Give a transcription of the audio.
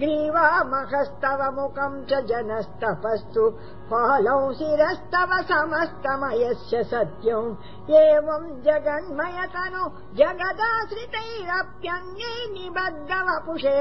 ग्रीवामहस्तव मुखम् च जनस्तपस्तु। पालौ शिरस्तव समस्तमयस्य सत्यम् एवम् जगन्मयतनु जगदाश्रितैरप्यन्ये निबद्ध वपुषे